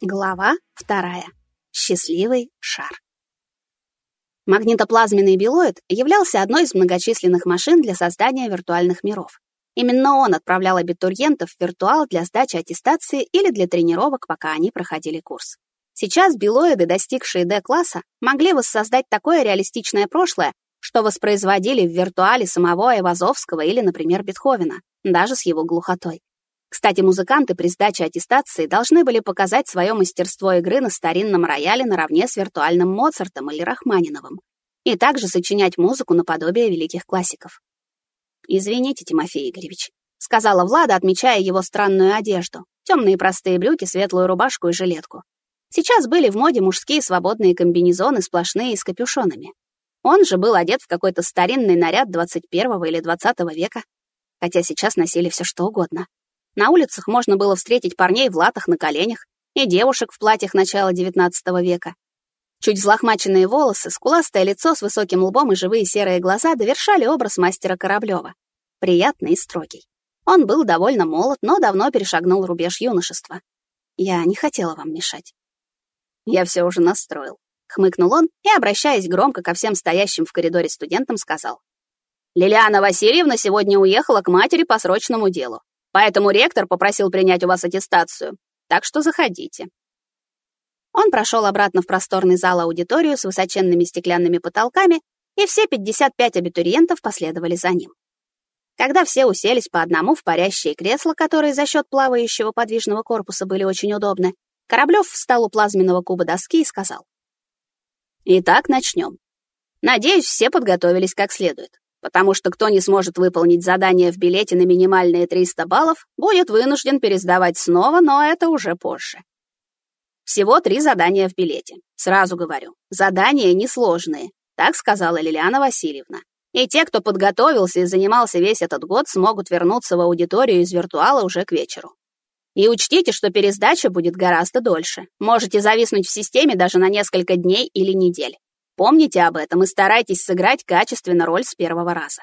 Глава вторая. Счастливый шар. Магнитоплазменный билоид являлся одной из многочисленных машин для создания виртуальных миров. Именно он отправлял абитуриентов в виртуал для сдачи аттестации или для тренировок, пока они проходили курс. Сейчас билоиды, достигшие D-класса, могли воссоздать такое реалистичное прошлое, что воспроизводили в виртуале самого Айвазовского или, например, Бетховена, даже с его глухотой. Кстати, музыканты при сдаче аттестации должны были показать свое мастерство игры на старинном рояле наравне с виртуальным Моцартом или Рахманиновым, и также сочинять музыку наподобие великих классиков. «Извините, Тимофей Игоревич», — сказала Влада, отмечая его странную одежду, темные простые брюки, светлую рубашку и жилетку. Сейчас были в моде мужские свободные комбинезоны, сплошные с капюшонами. Он же был одет в какой-то старинный наряд 21 или 20 века, хотя сейчас носили все что угодно. На улицах можно было встретить парней в латах на коленях и девушек в платьях начала XIX века. Чуть взлохмаченные волосы, скуластое лицо с высоким лбом и живые серые глаза довершали образ мастера Кораблёва. Приятный и строгий. Он был довольно молод, но давно перешагнул рубеж юношества. Я не хотела вам мешать. Я все уже настроил. Хмыкнул он и, обращаясь громко ко всем стоящим в коридоре студентам, сказал. Лилиана Васильевна сегодня уехала к матери по срочному делу. Поэтому ректор попросил принять у вас аттестацию. Так что заходите. Он прошел обратно в просторный зал аудиторию с высоченными стеклянными потолками, и все 55 абитуриентов последовали за ним. Когда все уселись по одному в парящие кресла, которые за счет плавающего подвижного корпуса были очень удобны, Кораблев встал у плазменного куба доски и сказал. «Итак, начнем. Надеюсь, все подготовились как следует потому что кто не сможет выполнить задание в билете на минимальные 300 баллов, будет вынужден пересдавать снова, но это уже позже. Всего три задания в билете. Сразу говорю, задания несложные, так сказала Лилиана Васильевна. И те, кто подготовился и занимался весь этот год, смогут вернуться в аудиторию из виртуала уже к вечеру. И учтите, что пересдача будет гораздо дольше. Можете зависнуть в системе даже на несколько дней или недель. Помните об этом и старайтесь сыграть качественно роль с первого раза.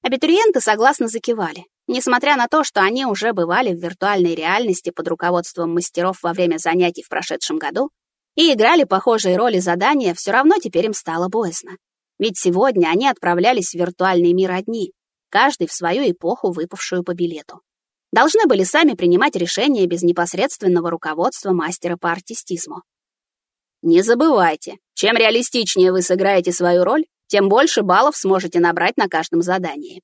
Абитуриенты согласно закивали, несмотря на то, что они уже бывали в виртуальной реальности под руководством мастеров во время занятий в прошедшем году и играли похожие роли задания, все равно теперь им стало боязно. Ведь сегодня они отправлялись в виртуальный мир одни, каждый в свою эпоху, выпавшую по билету. Должны были сами принимать решения без непосредственного руководства мастера по артистизму. Не забывайте, чем реалистичнее вы сыграете свою роль, тем больше баллов сможете набрать на каждом задании.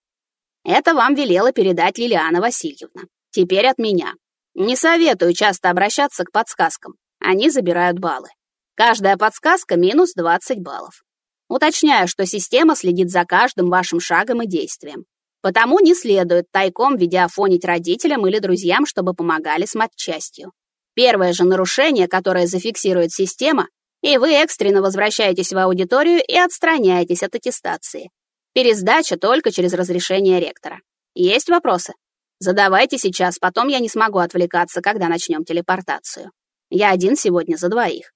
Это вам велела передать Лилиана Васильевна. Теперь от меня. Не советую часто обращаться к подсказкам. Они забирают баллы. Каждая подсказка минус 20 баллов. Уточняю, что система следит за каждым вашим шагом и действием. Потому не следует тайком видеофонить родителям или друзьям, чтобы помогали с матчастью. Первое же нарушение, которое зафиксирует система, и вы экстренно возвращаетесь в аудиторию и отстраняетесь от аттестации. Пересдача только через разрешение ректора. Есть вопросы? Задавайте сейчас, потом я не смогу отвлекаться, когда начнем телепортацию. Я один сегодня за двоих.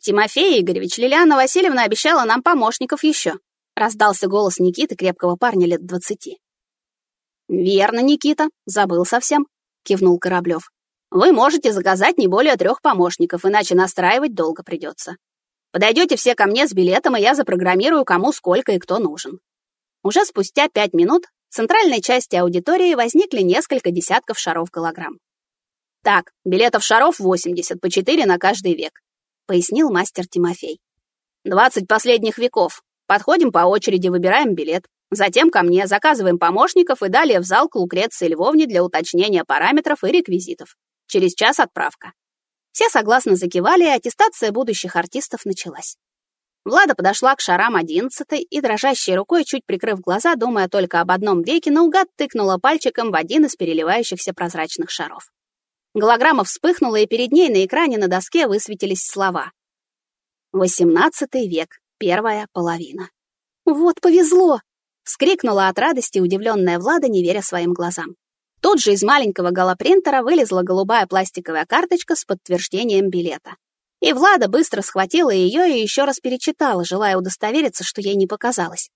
Тимофей Игоревич, Лилиана Васильевна обещала нам помощников еще. Раздался голос Никиты, крепкого парня лет двадцати. «Верно, Никита, забыл совсем», — кивнул Кораблев. Вы можете заказать не более трех помощников, иначе настраивать долго придется. Подойдете все ко мне с билетом, и я запрограммирую, кому сколько и кто нужен. Уже спустя пять минут в центральной части аудитории возникли несколько десятков шаров-голограмм. «Так, билетов шаров 80, по 4 на каждый век», — пояснил мастер Тимофей. «20 последних веков. Подходим по очереди, выбираем билет. Затем ко мне заказываем помощников и далее в зал к Лукреции Львовне для уточнения параметров и реквизитов. Через час отправка. Все согласно закивали, и аттестация будущих артистов началась. Влада подошла к шарам одиннадцатой и, дрожащей рукой, чуть прикрыв глаза, думая только об одном веке, наугад тыкнула пальчиком в один из переливающихся прозрачных шаров. Голограмма вспыхнула, и перед ней на экране на доске высветились слова. «Восемнадцатый век, первая половина». «Вот повезло!» — вскрикнула от радости удивленная Влада, не веря своим глазам. Тут же из маленького голопринтера вылезла голубая пластиковая карточка с подтверждением билета. И Влада быстро схватила ее и еще раз перечитала, желая удостовериться, что ей не показалось.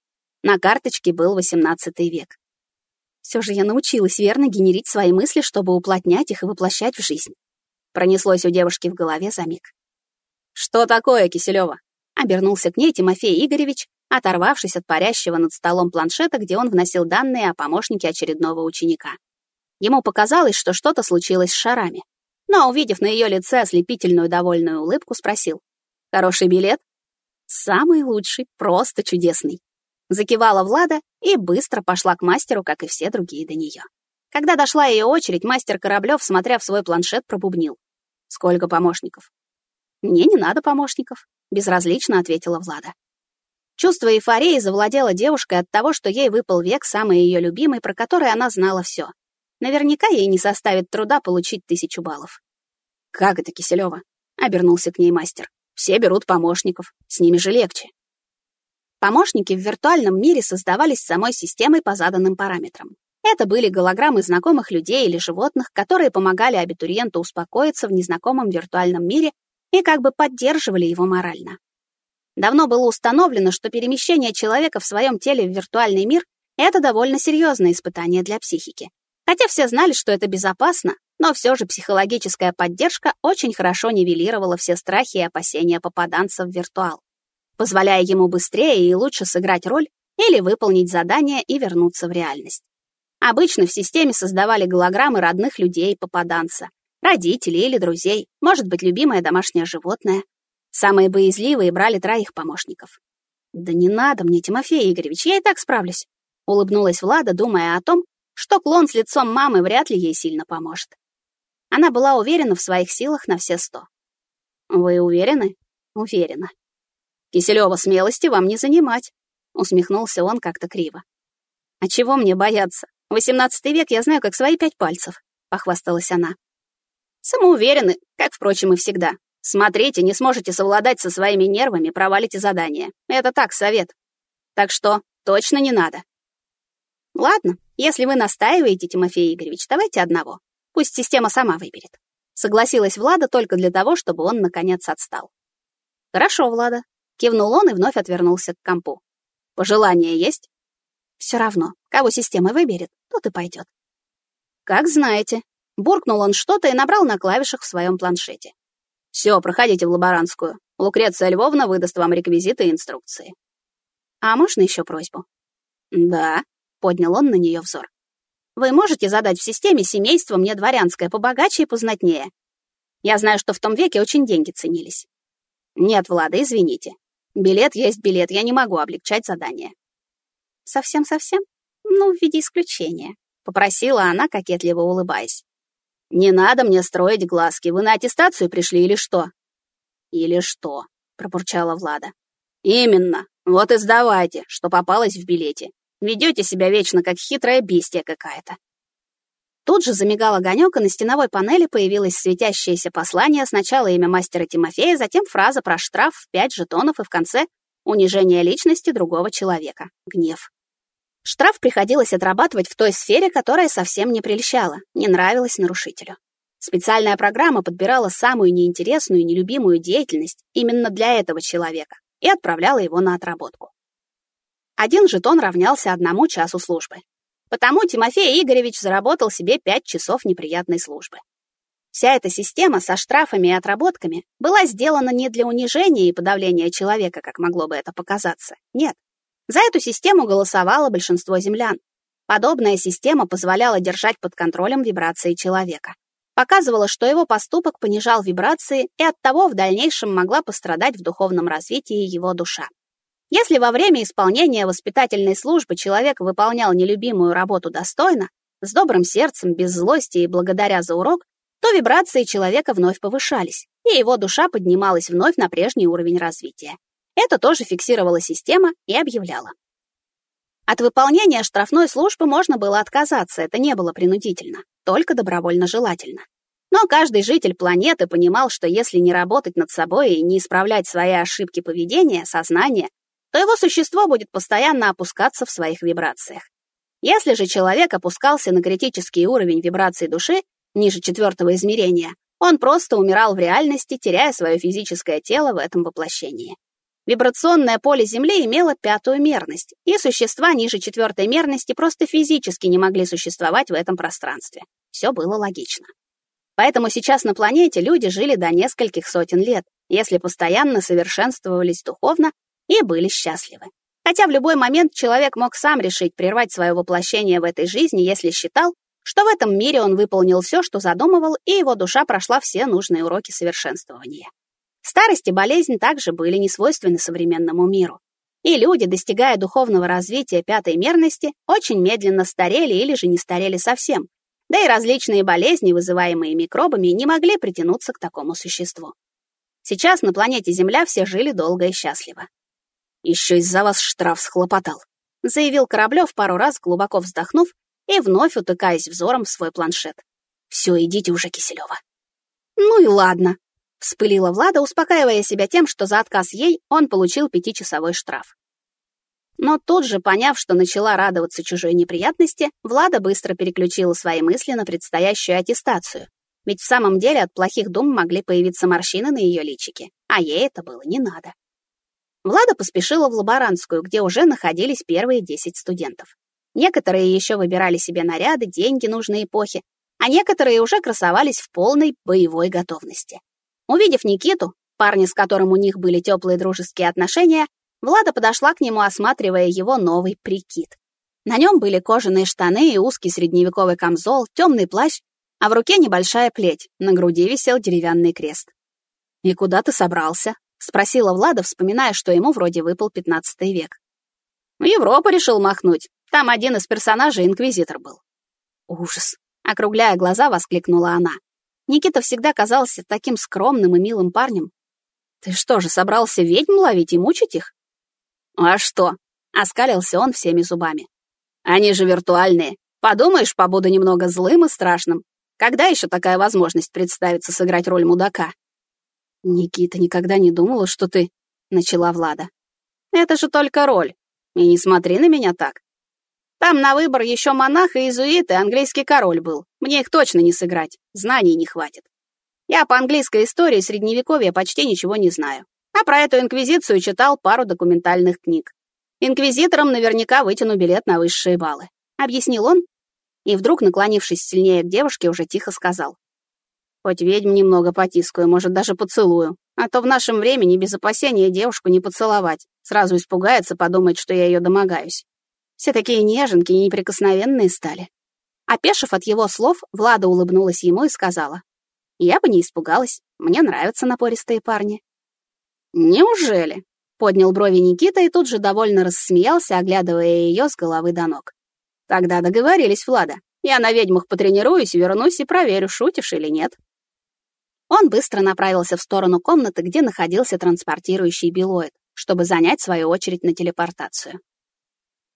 На карточке был XVIII век. Все же я научилась верно генерить свои мысли, чтобы уплотнять их и воплощать в жизнь. Пронеслось у девушки в голове за миг. «Что такое, Киселева?» Обернулся к ней Тимофей Игоревич, оторвавшись от парящего над столом планшета, где он вносил данные о помощнике очередного ученика. Ему показалось, что что-то случилось с шарами. Но, увидев на ее лице ослепительную довольную улыбку, спросил. «Хороший билет?» «Самый лучший, просто чудесный». Закивала Влада и быстро пошла к мастеру, как и все другие до нее. Когда дошла ее очередь, мастер Кораблев, смотря в свой планшет, пробубнил. «Сколько помощников?» «Мне не надо помощников», — безразлично ответила Влада. Чувство эйфории завладело девушкой от того, что ей выпал век самый ее любимый, про который она знала все. Наверняка ей не составит труда получить тысячу баллов. «Как это, Киселева?» — обернулся к ней мастер. «Все берут помощников, с ними же легче». Помощники в виртуальном мире создавались самой системой по заданным параметрам. Это были голограммы знакомых людей или животных, которые помогали абитуриенту успокоиться в незнакомом виртуальном мире и как бы поддерживали его морально. Давно было установлено, что перемещение человека в своем теле в виртуальный мир — это довольно серьезное испытание для психики. Хотя все знали, что это безопасно, но все же психологическая поддержка очень хорошо нивелировала все страхи и опасения попаданца в виртуал, позволяя ему быстрее и лучше сыграть роль или выполнить задание и вернуться в реальность. Обычно в системе создавали голограммы родных людей попаданца, родителей или друзей, может быть, любимое домашнее животное. Самые боязливые брали троих помощников. «Да не надо мне, Тимофей Игоревич, я и так справлюсь», — улыбнулась Влада, думая о том, что клон с лицом мамы вряд ли ей сильно поможет. Она была уверена в своих силах на все сто. «Вы уверены?» «Уверена». «Киселева, смелости вам не занимать», — усмехнулся он как-то криво. «А чего мне бояться? Восемнадцатый век я знаю как свои пять пальцев», — похвасталась она. Самоуверены, как, впрочем, и всегда. Смотрите, не сможете совладать со своими нервами, провалите задание. Это так, совет. Так что точно не надо. Ладно, если вы настаиваете, Тимофей Игоревич, давайте одного. Пусть система сама выберет. Согласилась Влада только для того, чтобы он, наконец, отстал. Хорошо, Влада. Кивнул он и вновь отвернулся к компу. Пожелания есть? Все равно, кого система выберет, тот и пойдет. Как знаете. Буркнул он что-то и набрал на клавишах в своем планшете. Все, проходите в лаборантскую. Лукреция Львовна выдаст вам реквизиты и инструкции. А можно еще просьбу? Да, поднял он на нее взор. Вы можете задать в системе семейство мне дворянское побогаче и познатнее. Я знаю, что в том веке очень деньги ценились. Нет, Влада, извините. Билет есть билет, я не могу облегчать задание. Совсем-совсем? Ну, в виде исключения, попросила она, кокетливо улыбаясь. Не надо мне строить глазки. Вы на аттестацию пришли или что? Или что? пробурчала Влада. Именно. Вот и сдавайте, что попалось в билете. Ведете себя вечно как хитрая бестия какая-то. Тут же замигал огонек, и на стеновой панели появилось светящееся послание, сначала имя мастера Тимофея, затем фраза про штраф в пять жетонов и в конце унижение личности другого человека. Гнев. Штраф приходилось отрабатывать в той сфере, которая совсем не прельщала, не нравилась нарушителю. Специальная программа подбирала самую неинтересную и нелюбимую деятельность именно для этого человека и отправляла его на отработку. Один жетон равнялся одному часу службы. Потому Тимофей Игоревич заработал себе пять часов неприятной службы. Вся эта система со штрафами и отработками была сделана не для унижения и подавления человека, как могло бы это показаться. Нет, за эту систему голосовало большинство землян. Подобная система позволяла держать под контролем вибрации человека. Показывала, что его поступок понижал вибрации, и оттого в дальнейшем могла пострадать в духовном развитии его душа. Если во время исполнения воспитательной службы человек выполнял нелюбимую работу достойно, с добрым сердцем, без злости и благодаря за урок, то вибрации человека вновь повышались, и его душа поднималась вновь на прежний уровень развития. Это тоже фиксировала система и объявляла. От выполнения штрафной службы можно было отказаться, это не было принудительно, только добровольно желательно. Но каждый житель планеты понимал, что если не работать над собой и не исправлять свои ошибки поведения, сознания, то его существо будет постоянно опускаться в своих вибрациях. Если же человек опускался на критический уровень вибраций души, ниже четвертого измерения, он просто умирал в реальности, теряя свое физическое тело в этом воплощении. Вибрационное поле Земли имело пятую мерность, и существа ниже четвертой мерности просто физически не могли существовать в этом пространстве. Все было логично. Поэтому сейчас на планете люди жили до нескольких сотен лет, если постоянно совершенствовались духовно и были счастливы. Хотя в любой момент человек мог сам решить прервать свое воплощение в этой жизни, если считал, что в этом мире он выполнил все, что задумывал, и его душа прошла все нужные уроки совершенствования. Старость и болезнь также были не свойственны современному миру. И люди, достигая духовного развития пятой мерности, очень медленно старели или же не старели совсем. Да и различные болезни, вызываемые микробами, не могли притянуться к такому существу. Сейчас на планете Земля все жили долго и счастливо. «Еще из-за вас штраф схлопотал», — заявил Кораблев пару раз, глубоко вздохнув и вновь утыкаясь взором в свой планшет. «Все, идите уже, Киселева». «Ну и ладно», — вспылила Влада, успокаивая себя тем, что за отказ ей он получил пятичасовой штраф. Но тут же, поняв, что начала радоваться чужой неприятности, Влада быстро переключила свои мысли на предстоящую аттестацию. Ведь в самом деле от плохих дум могли появиться морщины на ее личике, а ей это было не надо. Влада поспешила в лаборантскую, где уже находились первые 10 студентов. Некоторые еще выбирали себе наряды, деньги нужной эпохи, а некоторые уже красовались в полной боевой готовности. Увидев Никиту, парня, с которым у них были теплые дружеские отношения, Влада подошла к нему, осматривая его новый прикид. На нем были кожаные штаны и узкий средневековый камзол, темный плащ, а в руке небольшая плеть, на груди висел деревянный крест. «И куда ты собрался?» — спросила Влада, вспоминая, что ему вроде выпал пятнадцатый век. «В Европу решил махнуть. Там один из персонажей инквизитор был». «Ужас!» — округляя глаза, воскликнула она. Никита всегда казался таким скромным и милым парнем. «Ты что же, собрался ведьм ловить и мучить их?» «А что?» — оскалился он всеми зубами. «Они же виртуальные. Подумаешь, побуду немного злым и страшным. Когда еще такая возможность представится сыграть роль мудака?» «Никита никогда не думала, что ты...» — начала Влада. «Это же только роль. И не смотри на меня так. Там на выбор еще монах и иезуит, и английский король был. Мне их точно не сыграть, знаний не хватит. Я по английской истории Средневековья почти ничего не знаю а про эту инквизицию читал пару документальных книг. Инквизиторам наверняка вытяну билет на высшие баллы, объяснил он, и вдруг, наклонившись сильнее к девушке, уже тихо сказал. Хоть ведьм немного потискаю, может, даже поцелую, а то в нашем времени без опасения девушку не поцеловать. Сразу испугается, подумает, что я ее домогаюсь. Все такие неженки и неприкосновенные стали. Опешив от его слов, Влада улыбнулась ему и сказала. «Я бы не испугалась. Мне нравятся напористые парни. «Неужели?» — поднял брови Никита и тут же довольно рассмеялся, оглядывая ее с головы до ног. «Тогда договорились, Влада. Я на ведьмах потренируюсь, вернусь и проверю, шутишь или нет». Он быстро направился в сторону комнаты, где находился транспортирующий билоид, чтобы занять свою очередь на телепортацию.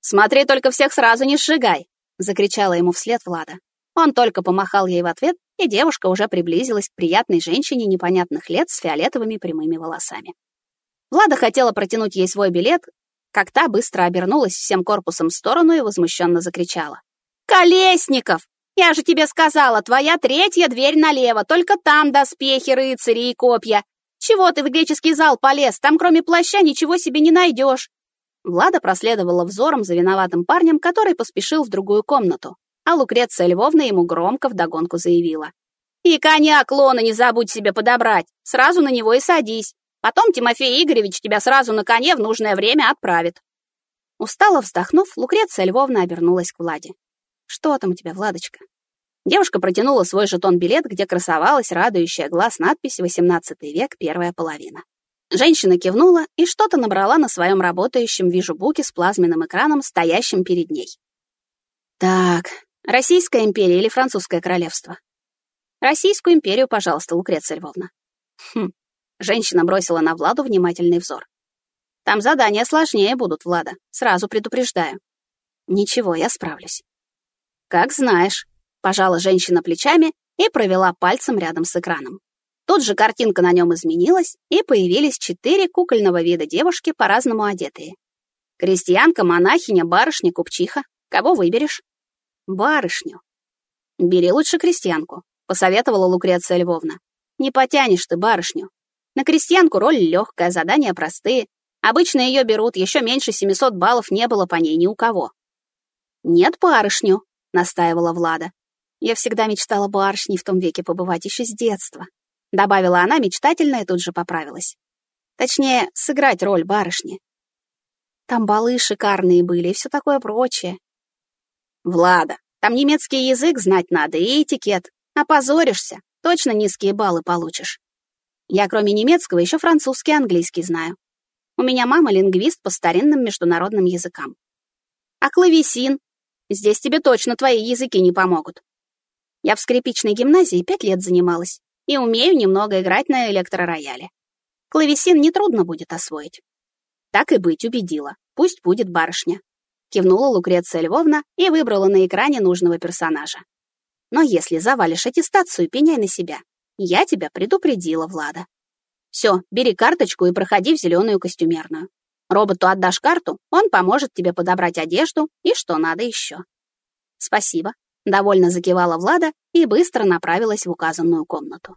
«Смотри, только всех сразу не сжигай!» — закричала ему вслед Влада. Он только помахал ей в ответ, и девушка уже приблизилась к приятной женщине непонятных лет с фиолетовыми прямыми волосами. Влада хотела протянуть ей свой билет, как та быстро обернулась всем корпусом в сторону и возмущенно закричала. «Колесников! Я же тебе сказала, твоя третья дверь налево, только там доспехи, рыцари и копья. Чего ты в греческий зал полез? Там кроме плаща ничего себе не найдешь!» Влада проследовала взором за виноватым парнем, который поспешил в другую комнату, а Лукреция Львовна ему громко вдогонку заявила. «И коня клона не забудь себе подобрать, сразу на него и садись. Потом Тимофей Игоревич тебя сразу на коне в нужное время отправит». Устало вздохнув, Лукреция Львовна обернулась к Владе. «Что там у тебя, Владочка?» Девушка протянула свой жетон-билет, где красовалась радующая глаз надпись «18 век, первая половина». Женщина кивнула и что-то набрала на своем работающем вижу-буке с плазменным экраном, стоящим перед ней. «Так, Российская империя или Французское королевство?» «Российскую империю, пожалуйста, Лукреция Львовна». «Хм, Женщина бросила на Владу внимательный взор. «Там задания сложнее будут, Влада. Сразу предупреждаю». «Ничего, я справлюсь». «Как знаешь», — пожала женщина плечами и провела пальцем рядом с экраном. Тут же картинка на нем изменилась, и появились четыре кукольного вида девушки, по-разному одетые. Крестьянка, монахиня, барышня, купчиха. Кого выберешь? Барышню. Бери лучше крестьянку, посоветовала Лукреция Львовна. Не потянешь ты барышню. На крестьянку роль легкая, задания простые. Обычно ее берут, еще меньше 700 баллов не было по ней ни у кого. «Нет, барышню», — настаивала Влада. Я всегда мечтала барышней в том веке побывать еще с детства. Добавила она мечтательно и тут же поправилась. Точнее, сыграть роль барышни. Там балы шикарные были и все такое прочее. Влада, там немецкий язык знать надо и этикет. Опозоришься, точно низкие баллы получишь. Я кроме немецкого еще французский и английский знаю. У меня мама лингвист по старинным международным языкам. А клавесин? Здесь тебе точно твои языки не помогут. Я в скрипичной гимназии пять лет занималась и умею немного играть на электророяле. Клавесин нетрудно будет освоить. Так и быть, убедила. Пусть будет барышня. Кивнула Лукреция Львовна и выбрала на экране нужного персонажа. Но если завалишь аттестацию, пеняй на себя. Я тебя предупредила, Влада. Все, бери карточку и проходи в зеленую костюмерную. Роботу отдашь карту, он поможет тебе подобрать одежду и что надо еще. Спасибо. Довольно закивала Влада и быстро направилась в указанную комнату.